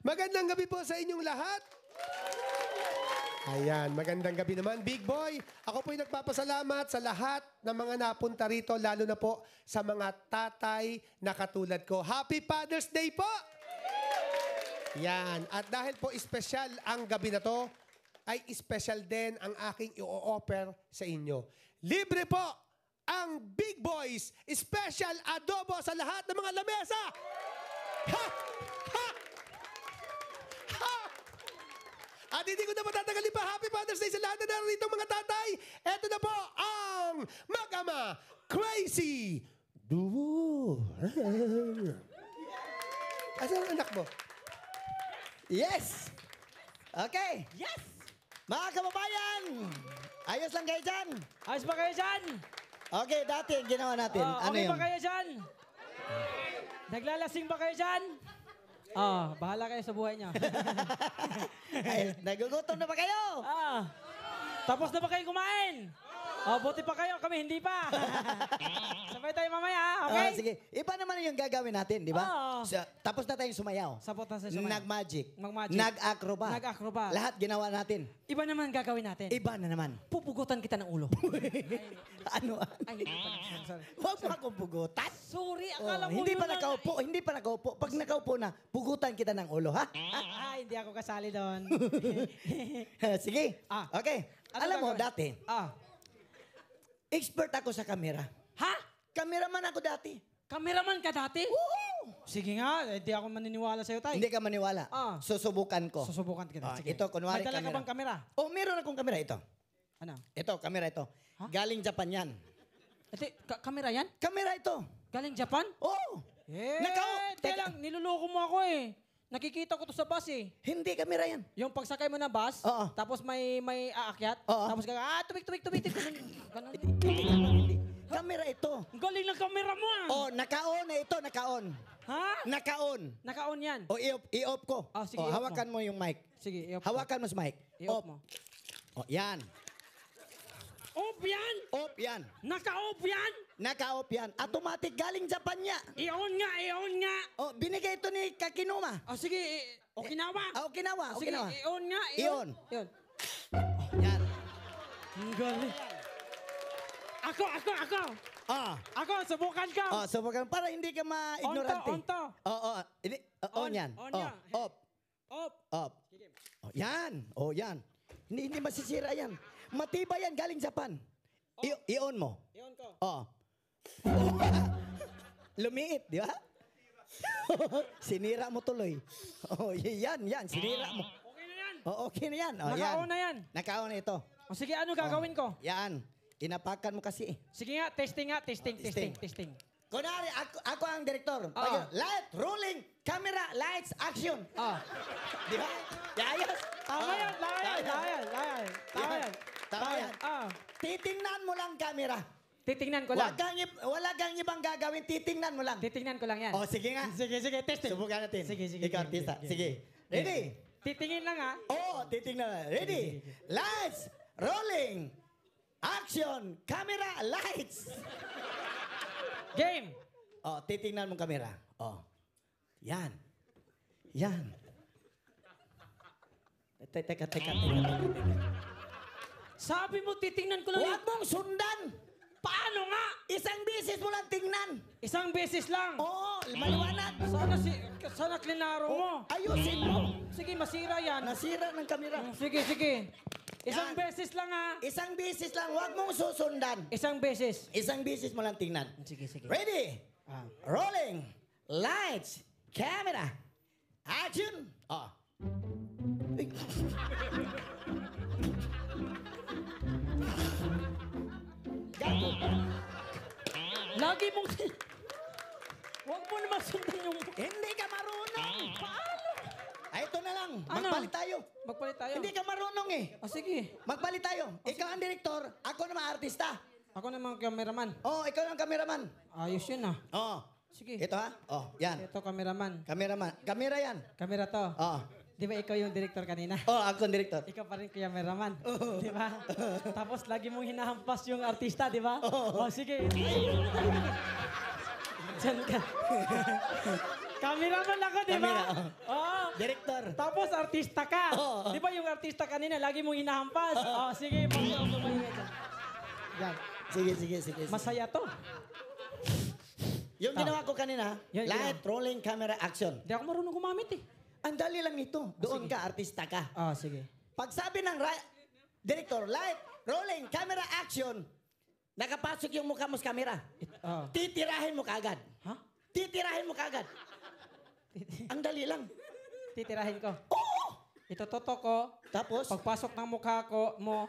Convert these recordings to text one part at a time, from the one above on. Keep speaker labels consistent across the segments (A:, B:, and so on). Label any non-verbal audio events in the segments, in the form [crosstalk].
A: Magandang gabi po sa inyong lahat. Ayan, magandang gabi naman. Big Boy, ako po'y nagpapasalamat sa lahat ng mga napunta rito, lalo na po sa mga tatay na katulad ko. Happy Father's Day po! Yan. At dahil po espesyal ang gabi na to, ay espesyal din ang aking i-offer sa inyo. Libre po ang Big Boys Special Adobo sa lahat ng mga lamesa! Ha! Ha! Ha! At hindi ko na matatagalin pa. Happy Father's Day sa lahat na narito mga tatay. Ito na po ang Mag-ama Crazy Duo. [laughs] Asan ang anak mo?
B: Yes! Okay. Yes! Mga kababayan, ayos lang kayo dyan.
C: Ayos ba kayo dyan?
B: Okay, dati ginawa natin.
C: Oh,
B: ano
C: okay
B: yun?
C: ba kayo dyan? Naglalasing ba kayo dyan? Ah, bahala kayo sa buhay niya. [laughs]
B: Ay, nagugutom na ba kayo?
C: ah, tapos na ba kayo kumain? Oh, buti pa kayo, kami hindi pa. [laughs] Sabay tayo mamaya, okay?
B: Ah, sige. Iba naman yung gagawin natin, di ba?
C: Oo.
B: Sa- tapos na tayong sumayaw.
C: Sapot na sa sumayaw.
B: Nag-magic.
C: Mag-magic.
B: Nag-acrobat.
C: Nag-acrobat.
B: Lahat ginawa natin.
C: Iba naman gagawin natin.
B: Iba na naman.
C: Pupugutan kita ng ulo. [laughs]
B: ano?
C: Ay, hindi pala. Sorry.
B: Huwag mo akong pugutan.
C: Sorry,
B: Oh,
C: akala mo
B: hindi
C: yun
B: pa
C: lang.
B: nakaupo, hindi pa nakaupo. Pag nakaupo na, pugutan kita ng ulo, ha? [laughs]
C: Ah, hindi ako kasali doon.
B: Sige.
C: Ah.
B: Okay.
C: Ano
B: Alam mo,
C: gagawin?
B: dati,
C: ah,
B: expert ako sa kamera.
C: ha?
B: Cameraman ako dati.
C: Kameraman ka dati?
B: Oo.
C: Sige nga, hindi ako maniniwala sa'yo, tay.
B: Hindi ka maniwala.
C: Ah.
B: Susubukan ko.
C: Susubukan kita.
B: Ah,
C: Sige.
B: ito, kunwari
C: May dala ka
B: kamera.
C: bang kamera?
B: Oh, meron akong kamera ito.
C: Ano?
B: Ito, kamera ito.
C: Ha?
B: Galing Japan yan.
C: Ito, ka- kamera yan?
B: Kamera ito.
C: Galing Japan?
B: Oh.
C: Eh, teka
B: teka.
C: lang, niloloko mo ako eh. Nakikita ko to sa bus eh.
B: Hindi kamera yan.
C: Yung pagsakay mo ng bus,
B: Oo.
C: tapos may may aakyat,
B: Oo.
C: tapos gaga, ah, tubig, tubig, tubig, tubig. Ganun.
B: Hindi, hindi. Kamera ito.
C: Ang galing ng kamera mo ah.
B: Oh, naka-on na ito, naka-on.
C: Ha?
B: Naka-on.
C: Naka-on yan.
B: O, i-off, i-off ko.
C: Ah, sige,
B: oh,
C: i-off
B: hawakan mo. yung mic.
C: Sige, i-off.
B: Hawakan mo sa mic.
C: I-off
B: Off.
C: mo.
B: Oh, yan.
C: Off yan!
B: Off yan.
C: Naka-off yan!
B: Naka-off yan. Automatic galing Japan niya.
C: I-on nga, i-on nga!
B: Oh, binigay ito ni Kakinuma.
C: Oh, sige, i- Okinawa.
B: Ah, Okinawa,
C: sige,
B: Okinawa.
C: i-on nga,
B: I-on.
C: I-on.
B: Yan.
C: Ang galing. Ako, ako, ako.
B: Ah.
C: Ako, subukan ko.
B: Oh, kang- para hindi ka ma-ignorante.
C: On to, on to.
B: Oo, oh, Hindi, oh, on,
C: On,
B: yan.
C: on
B: oh,
C: yan.
B: Off,
C: Off.
B: off. Oh, yan. Oh, yan. Hindi, hindi masisira yan. Matibay yan, galing Japan. I- i-on mo.
C: I-on ko.
B: Oh. Lumiit, di ba? [laughs] sinira mo tuloy. Oh, yan, yan, sinira mo.
C: Okay na yan.
B: Oh, okay na yan. Oh,
C: Naka-on na yan.
B: Naka-on na ito.
C: O sige, ano gagawin ko?
B: Yan. Inapakan mo kasi.
C: Sige nga, testing nga, testing, testing,
B: Testing.
C: testing.
B: Kunwari, ako, ako ang direktor.
C: Ah.
B: Ayun, light, rolling, camera, lights, action.
C: Ah.
B: Di ba? Ayos.
C: Tama
B: Ah,
C: yan, tama yan, tama yan, tama yan. Tama yan.
B: Tama yan.
C: Ah.
B: Titingnan mo lang camera.
C: Titingnan ko lang.
B: Wag kang, ib- wala kang ibang gagawin, titingnan mo lang.
C: Titingnan ko lang yan.
B: Oh, sige nga.
C: Sige, sige, testing.
B: Subukan natin.
C: Sige, sige.
B: Ikaw, artista.
C: sige,
B: Sige. Ready?
C: Titingin lang ha.
B: Oo, titingnan na. Ready? Lights, rolling, action, camera, lights.
C: Game.
B: Oh, titingnan mo camera. Oh. Yan. Yan. Teka, teka, teka, teka.
C: Sabi mo, titingnan ko lang.
B: Huwag mong sundan.
C: Paano nga?
B: Isang bisis mo lang tingnan.
C: Isang beses lang.
B: Oo, maliwanag.
C: Sana si sana klinaro mo.
B: Ayusin mo.
C: Sige, masira yan.
B: Nasira ng kamera.
C: Sige, sige. Isang
B: Yan.
C: beses lang ha.
B: Isang bisis lang, huwag mong susundan.
C: Isang beses.
B: Isang bisis mo lang tingnan.
C: Sige, sige.
B: Ready?
C: Ah.
B: Rolling. Lights. Camera. Action. Oh. [laughs]
C: Lagi mong... [laughs] Huwag mo naman sundan yung...
B: Hindi ka marunong.
C: Paano?
B: Ay, ito na lang.
C: Ano?
B: Magpalit tayo.
C: Magpalit tayo.
B: Hindi ka marunong eh.
C: Ah, sige.
B: Magpalit tayo. Ikaw ang direktor, ako naman artista.
C: Ako naman cameraman.
B: Oh, ikaw ang kameraman.
C: Ayos yun ah.
B: Oh.
C: Sige.
B: Ito ha? Oh, yan.
C: Ito cameraman.
B: Kameraman. Kamera yan.
C: Camera to.
B: Oh.
C: Di ba ikaw yung director kanina? [laughs]
B: Oh, ako ang direktor.
C: Ikaw pa rin cameraman. Di ba? Tapos lagi mong hinahampas yung artista, di ba? Oh, sige. Diyan ka. Cameraman ako, di ba? Oo.
B: Director.
C: Tapos artista ka.
B: Oo.
C: Di ba yung artista kanina, lagi mong hinahampas? Oh, sige, pagkakas mo maingay dyan. Yan.
B: Sige, sige, sige. sige.
C: Masaya to.
B: Yung ginawa ko kanina,
C: Yan,
B: light, rolling camera, action.
C: Hindi ako marunong gumamit eh.
B: Ang dali lang nito. Doon ka, artista ka.
C: Ah, sige.
B: Pag sabi ng ra- director, light, rolling, camera, action, nakapasok yung mukha mo sa camera.
C: Ah.
B: Titirahin mo kaagad.
C: Ha?
B: Titirahin mo kaagad. Ang dali lang.
C: Titirahin ko.
B: Oo!
C: Itutoto ko.
B: Tapos,
C: Pagpasok ng mukha ko mo,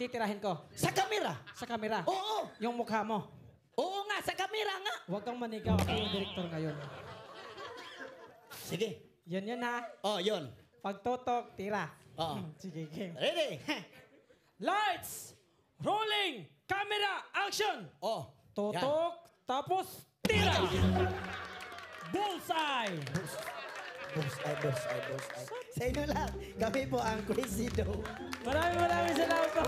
C: titirahin ko.
B: sa camera.
C: Sa camera.
B: Oo!
C: Yung mukha mo.
B: Oo nga, sa camera nga.
C: Huwag kang manigaw. Ako yung director ngayon.
B: Sige.
C: Yun yun ha.
B: Oh, yun.
C: Pagtotok, tira.
B: Oo.
C: Sige, game.
B: Ready? [laughs]
C: Lights! Rolling! Camera! Action!
B: oh.
C: Totok, tapos tira! Bullseye!
B: Ay, boss, ay. Sa inyo lang, kami po ang Crazy Dough.
C: Maraming maraming salamat po.